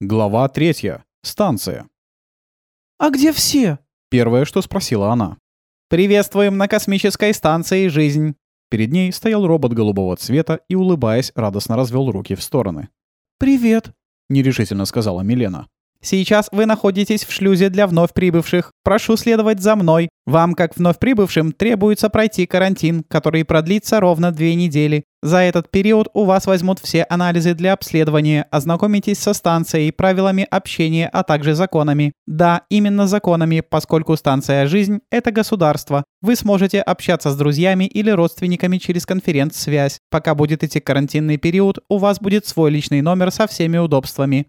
Глава третья. Станция. «А где все?» Первое, что спросила она. «Приветствуем на космической станции «Жизнь». Перед ней стоял робот голубого цвета и, улыбаясь, радостно развел руки в стороны. «Привет», — нерешительно сказала Милена. Сейчас вы находитесь в шлюзе для вновь прибывших. Прошу следовать за мной. Вам, как вновь прибывшим, требуется пройти карантин, который продлится ровно две недели. За этот период у вас возьмут все анализы для обследования, ознакомитесь со станцией, правилами общения, а также законами. Да, именно законами, поскольку станция «Жизнь» — это государство. Вы сможете общаться с друзьями или родственниками через конференц-связь. Пока будет идти карантинный период, у вас будет свой личный номер со всеми удобствами.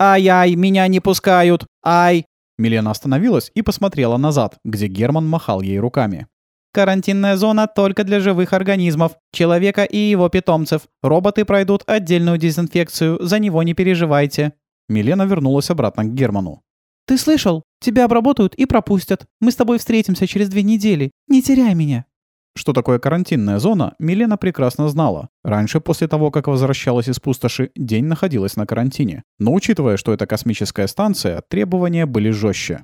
«Ай-ай, меня не пускают! Ай!» Милена остановилась и посмотрела назад, где Герман махал ей руками. Карантинная зона только для живых организмов, человека и его питомцев. Роботы пройдут отдельную дезинфекцию, за него не переживайте». Милена вернулась обратно к Герману. «Ты слышал? Тебя обработают и пропустят. Мы с тобой встретимся через две недели. Не теряй меня». Что такое карантинная зона, Милена прекрасно знала. Раньше, после того, как возвращалась из пустоши, день находилась на карантине. Но учитывая, что это космическая станция, требования были жестче.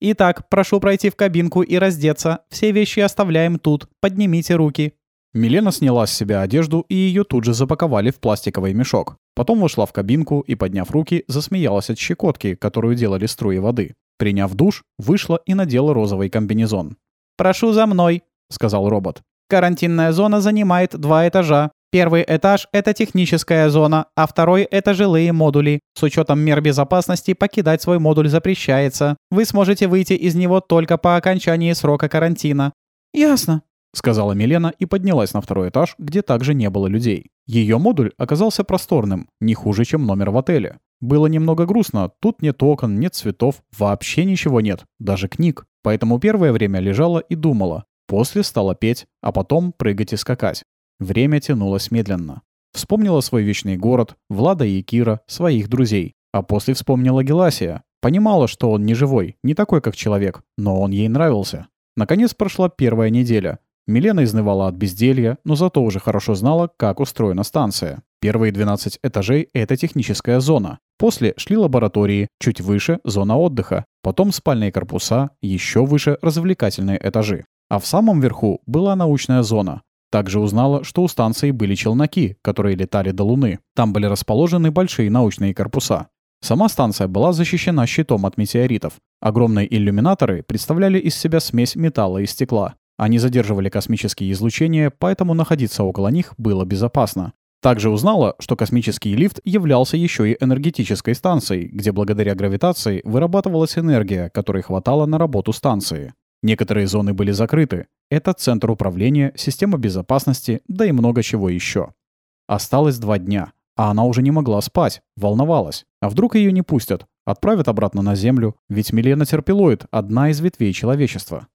«Итак, прошу пройти в кабинку и раздеться. Все вещи оставляем тут. Поднимите руки». Милена сняла с себя одежду, и ее тут же запаковали в пластиковый мешок. Потом вошла в кабинку и, подняв руки, засмеялась от щекотки, которую делали струи воды. Приняв душ, вышла и надела розовый комбинезон. «Прошу за мной», — сказал робот. «Карантинная зона занимает два этажа. Первый этаж — это техническая зона, а второй — это жилые модули. С учетом мер безопасности покидать свой модуль запрещается. Вы сможете выйти из него только по окончании срока карантина». «Ясно», — сказала Милена и поднялась на второй этаж, где также не было людей. Ее модуль оказался просторным, не хуже, чем номер в отеле. Было немного грустно, тут нет окон, нет цветов, вообще ничего нет, даже книг. Поэтому первое время лежала и думала, После стала петь, а потом прыгать и скакать. Время тянулось медленно. Вспомнила свой вечный город, Влада и Кира, своих друзей. А после вспомнила Геласия. Понимала, что он не живой, не такой, как человек, но он ей нравился. Наконец прошла первая неделя. Милена изнывала от безделья, но зато уже хорошо знала, как устроена станция. Первые 12 этажей — это техническая зона. После шли лаборатории, чуть выше — зона отдыха. Потом спальные корпуса, еще выше — развлекательные этажи. А в самом верху была научная зона. Также узнала, что у станции были челноки, которые летали до Луны. Там были расположены большие научные корпуса. Сама станция была защищена щитом от метеоритов. Огромные иллюминаторы представляли из себя смесь металла и стекла. Они задерживали космические излучения, поэтому находиться около них было безопасно. Также узнала, что космический лифт являлся еще и энергетической станцией, где благодаря гравитации вырабатывалась энергия, которой хватало на работу станции. Некоторые зоны были закрыты. Это центр управления, система безопасности, да и много чего еще. Осталось два дня, а она уже не могла спать, волновалась. А вдруг ее не пустят? Отправят обратно на Землю, ведь Милена Терпилоид — одна из ветвей человечества.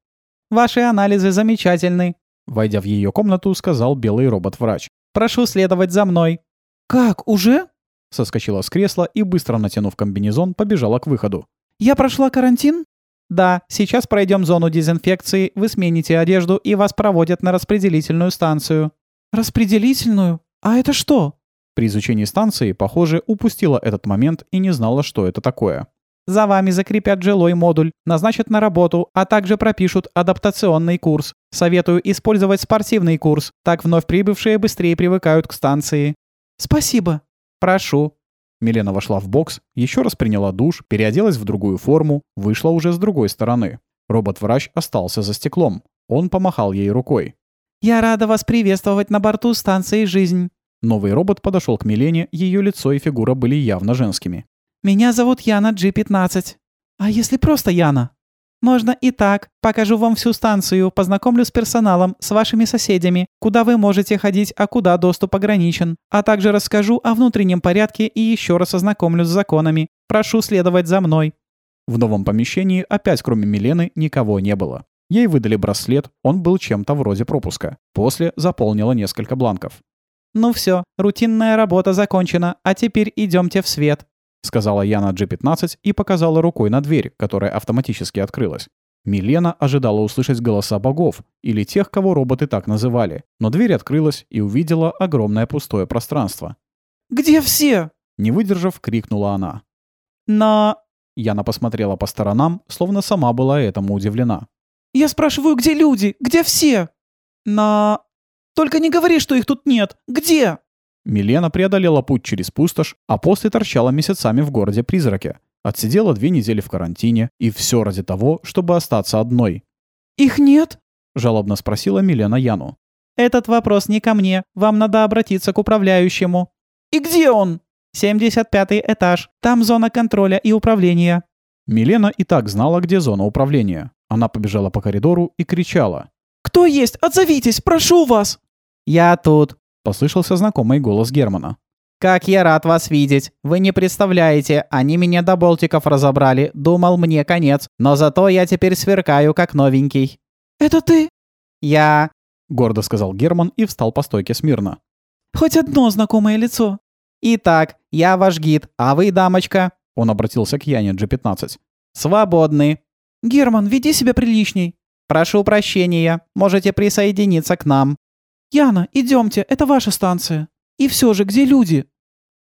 «Ваши анализы замечательны», — войдя в ее комнату, сказал белый робот-врач. «Прошу следовать за мной». «Как, уже?» Соскочила с кресла и, быстро натянув комбинезон, побежала к выходу. «Я прошла карантин?» Да, сейчас пройдем зону дезинфекции, вы смените одежду и вас проводят на распределительную станцию. Распределительную? А это что? При изучении станции, похоже, упустила этот момент и не знала, что это такое. За вами закрепят жилой модуль, назначат на работу, а также пропишут адаптационный курс. Советую использовать спортивный курс, так вновь прибывшие быстрее привыкают к станции. Спасибо. Прошу. Милена вошла в бокс, еще раз приняла душ, переоделась в другую форму, вышла уже с другой стороны. Робот-врач остался за стеклом. Он помахал ей рукой. «Я рада вас приветствовать на борту станции «Жизнь». Новый робот подошел к Милене, ее лицо и фигура были явно женскими. «Меня зовут Яна G15. А если просто Яна?» Можно и так. Покажу вам всю станцию, познакомлю с персоналом, с вашими соседями, куда вы можете ходить, а куда доступ ограничен. А также расскажу о внутреннем порядке и еще раз ознакомлю с законами. Прошу следовать за мной». В новом помещении опять кроме Милены никого не было. Ей выдали браслет, он был чем-то вроде пропуска. После заполнила несколько бланков. «Ну все, рутинная работа закончена, а теперь идемте в свет сказала Яна G15 и показала рукой на дверь, которая автоматически открылась. Милена ожидала услышать голоса богов, или тех, кого роботы так называли, но дверь открылась и увидела огромное пустое пространство. «Где все?» Не выдержав, крикнула она. Но... Яна посмотрела по сторонам, словно сама была этому удивлена. Я спрашиваю, где люди? Где все? Но... Только не говори, что их тут нет. Где? Милена преодолела путь через пустошь, а после торчала месяцами в городе-призраке. Отсидела две недели в карантине, и все ради того, чтобы остаться одной. Их нет? Жалобно спросила Милена Яну. Этот вопрос не ко мне. Вам надо обратиться к управляющему. И где он? 75 этаж. Там зона контроля и управления. Милена и так знала, где зона управления. Она побежала по коридору и кричала. «Кто есть? Отзовитесь! Прошу вас!» «Я тут», — послышался знакомый голос Германа. «Как я рад вас видеть! Вы не представляете, они меня до болтиков разобрали, думал мне конец, но зато я теперь сверкаю, как новенький». «Это ты?» «Я...» — гордо сказал Герман и встал по стойке смирно. «Хоть одно знакомое лицо». «Итак, я ваш гид, а вы, дамочка?» Он обратился к Яне G15. «Свободны». «Герман, веди себя приличней». «Прошу прощения, можете присоединиться к нам». «Яна, идемте, это ваша станция». И все же, где люди?»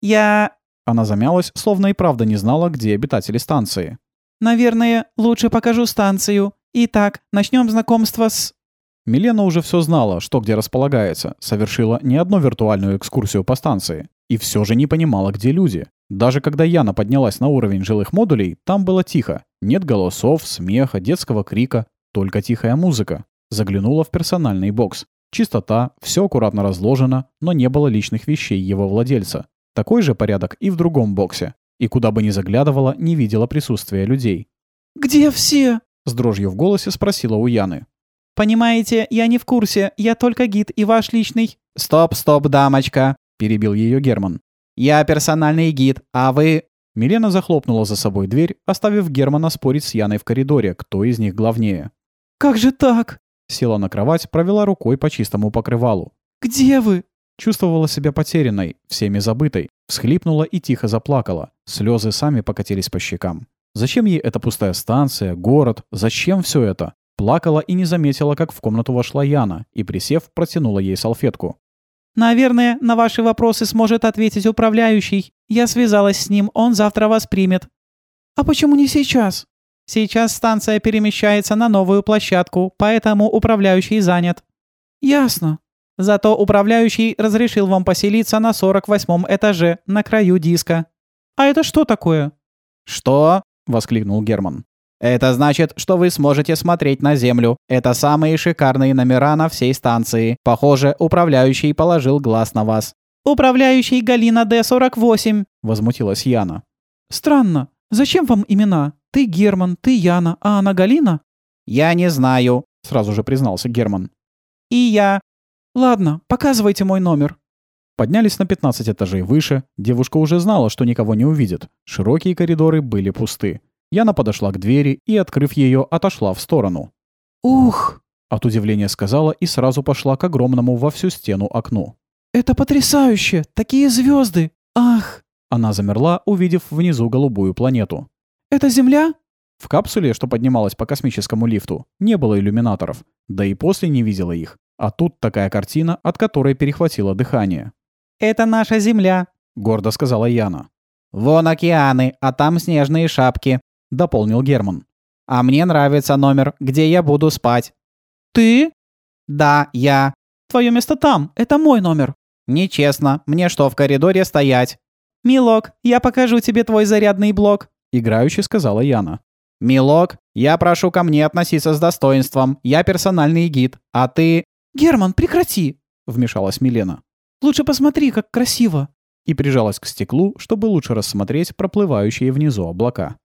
«Я...» Она замялась, словно и правда не знала, где обитатели станции. «Наверное, лучше покажу станцию. Итак, начнем знакомство с...» Милена уже все знала, что где располагается, совершила не одну виртуальную экскурсию по станции. И все же не понимала, где люди. Даже когда Яна поднялась на уровень жилых модулей, там было тихо. Нет голосов, смеха, детского крика, только тихая музыка. Заглянула в персональный бокс. Чистота, все аккуратно разложено, но не было личных вещей его владельца. Такой же порядок и в другом боксе. И куда бы ни заглядывала, не видела присутствия людей. «Где все?» — с дрожью в голосе спросила у Яны. «Понимаете, я не в курсе, я только гид и ваш личный...» «Стоп, стоп, дамочка!» — перебил ее Герман. «Я персональный гид, а вы...» Милена захлопнула за собой дверь, оставив Германа спорить с Яной в коридоре, кто из них главнее. «Как же так?» Села на кровать, провела рукой по чистому покрывалу. «Где вы?» Чувствовала себя потерянной, всеми забытой. Всхлипнула и тихо заплакала. Слезы сами покатились по щекам. Зачем ей эта пустая станция, город? Зачем все это? Плакала и не заметила, как в комнату вошла Яна, и, присев, протянула ей салфетку. «Наверное, на ваши вопросы сможет ответить управляющий. Я связалась с ним, он завтра вас примет». «А почему не сейчас?» Сейчас станция перемещается на новую площадку, поэтому управляющий занят. Ясно. Зато управляющий разрешил вам поселиться на 48 этаже, на краю диска. А это что такое? Что? воскликнул Герман. Это значит, что вы сможете смотреть на Землю. Это самые шикарные номера на всей станции. Похоже, управляющий положил глаз на вас. Управляющий Галина Д-48, возмутилась Яна. Странно. Зачем вам имена? Ты Герман, ты Яна, а она Галина? Я не знаю, сразу же признался Герман. И я. Ладно, показывайте мой номер. Поднялись на 15 этажей выше. Девушка уже знала, что никого не увидит. Широкие коридоры были пусты. Яна подошла к двери и, открыв ее, отошла в сторону. «Ух!» — от удивления сказала и сразу пошла к огромному во всю стену окну. «Это потрясающе! Такие звезды! Ах!» Она замерла, увидев внизу голубую планету. «Это Земля?» В капсуле, что поднималась по космическому лифту, не было иллюминаторов, да и после не видела их. А тут такая картина, от которой перехватило дыхание. «Это наша Земля», — гордо сказала Яна. «Вон океаны, а там снежные шапки», — дополнил Герман. «А мне нравится номер, где я буду спать». «Ты?» «Да, я». «Твое место там, это мой номер». «Нечестно, мне что, в коридоре стоять?» «Милок, я покажу тебе твой зарядный блок», — играюще сказала Яна. «Милок, я прошу ко мне относиться с достоинством. Я персональный гид, а ты...» «Герман, прекрати!» — вмешалась Милена. «Лучше посмотри, как красиво!» И прижалась к стеклу, чтобы лучше рассмотреть проплывающие внизу облака.